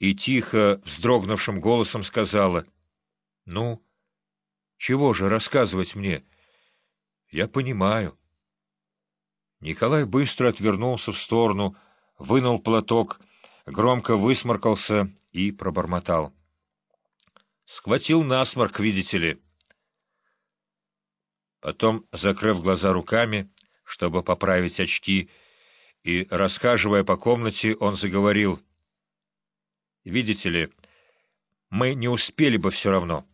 и тихо, вздрогнувшим голосом сказала, «Ну, чего же рассказывать мне? Я понимаю». Николай быстро отвернулся в сторону, вынул платок, громко высморкался и пробормотал. «Схватил насморк, видите ли». Потом, закрыв глаза руками, чтобы поправить очки, и, рассказывая по комнате, он заговорил. «Видите ли, мы не успели бы все равно».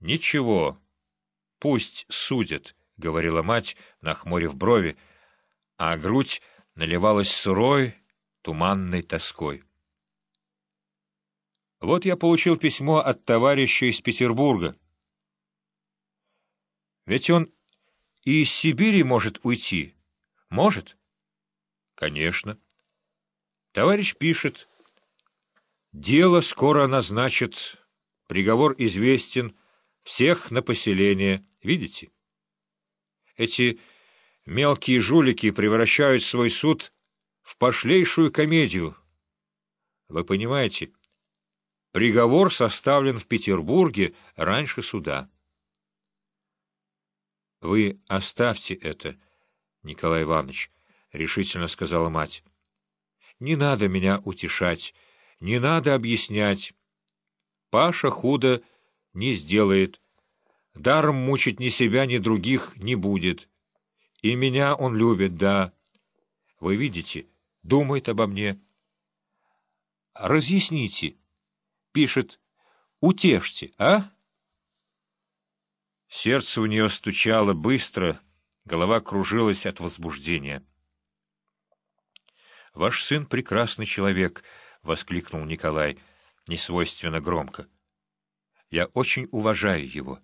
«Ничего, пусть судят», — говорила мать, нахмурив брови, а грудь наливалась сырой, туманной тоской. «Вот я получил письмо от товарища из Петербурга». Ведь он и из Сибири может уйти. Может? Конечно. Товарищ пишет. Дело скоро назначит. Приговор известен. Всех на поселение. Видите? Эти мелкие жулики превращают свой суд в пошлейшую комедию. Вы понимаете? Приговор составлен в Петербурге раньше суда. — Вы оставьте это, Николай Иванович, — решительно сказала мать. — Не надо меня утешать, не надо объяснять. Паша худо не сделает. Даром мучить ни себя, ни других не будет. И меня он любит, да. Вы видите, думает обо мне. Разъясните, пишет, утешьте, а? Сердце у нее стучало быстро, голова кружилась от возбуждения. — Ваш сын — прекрасный человек, — воскликнул Николай, несвойственно громко. — Я очень уважаю его.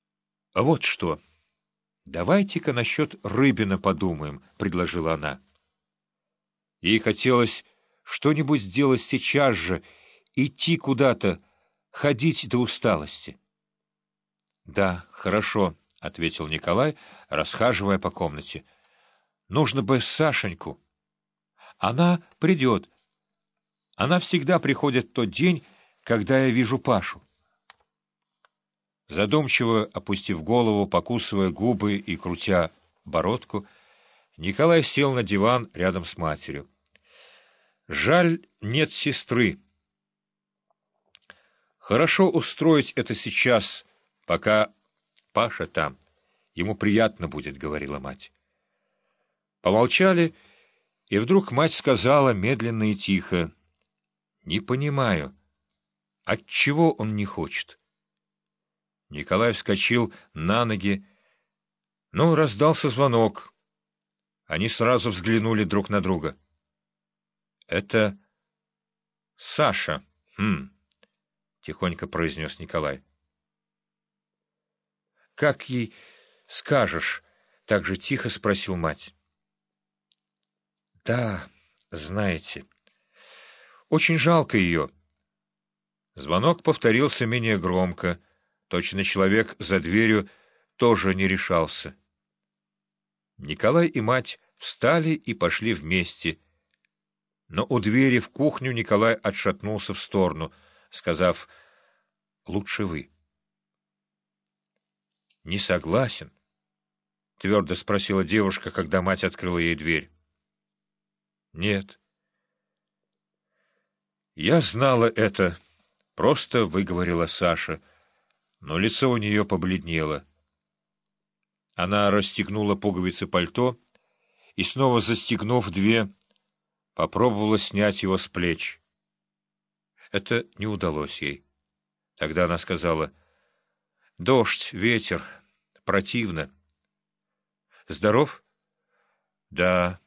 — А вот что. Давайте-ка насчет Рыбина подумаем, — предложила она. Ей хотелось что-нибудь сделать сейчас же, идти куда-то, ходить до усталости. — Да, хорошо, — ответил Николай, расхаживая по комнате. — Нужно бы Сашеньку. Она придет. Она всегда приходит в тот день, когда я вижу Пашу. Задумчиво опустив голову, покусывая губы и крутя бородку, Николай сел на диван рядом с матерью. Жаль, нет сестры. Хорошо устроить это сейчас — Пока Паша там, ему приятно будет, — говорила мать. Помолчали, и вдруг мать сказала медленно и тихо, — Не понимаю, отчего он не хочет? Николай вскочил на ноги, но раздался звонок. Они сразу взглянули друг на друга. — Это Саша, хм, — тихонько произнес Николай. — Как ей скажешь? — так же тихо спросил мать. — Да, знаете. Очень жалко ее. Звонок повторился менее громко. Точно человек за дверью тоже не решался. Николай и мать встали и пошли вместе. Но у двери в кухню Николай отшатнулся в сторону, сказав «Лучше вы». — Не согласен? — твердо спросила девушка, когда мать открыла ей дверь. — Нет. — Я знала это, — просто выговорила Саша, но лицо у нее побледнело. Она расстегнула пуговицы пальто и, снова застегнув две, попробовала снять его с плеч. Это не удалось ей. Тогда она сказала — Дождь, ветер. Противно. Здоров? Да.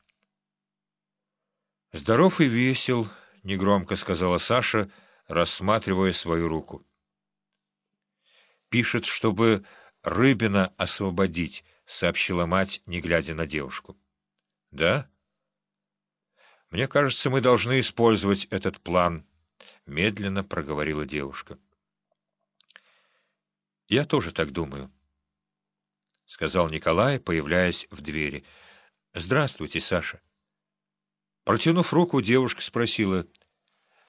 Здоров и весел, — негромко сказала Саша, рассматривая свою руку. Пишет, чтобы Рыбина освободить, — сообщила мать, не глядя на девушку. — Да? Мне кажется, мы должны использовать этот план, — медленно проговорила девушка. — Я тоже так думаю, — сказал Николай, появляясь в двери. — Здравствуйте, Саша. Протянув руку, девушка спросила —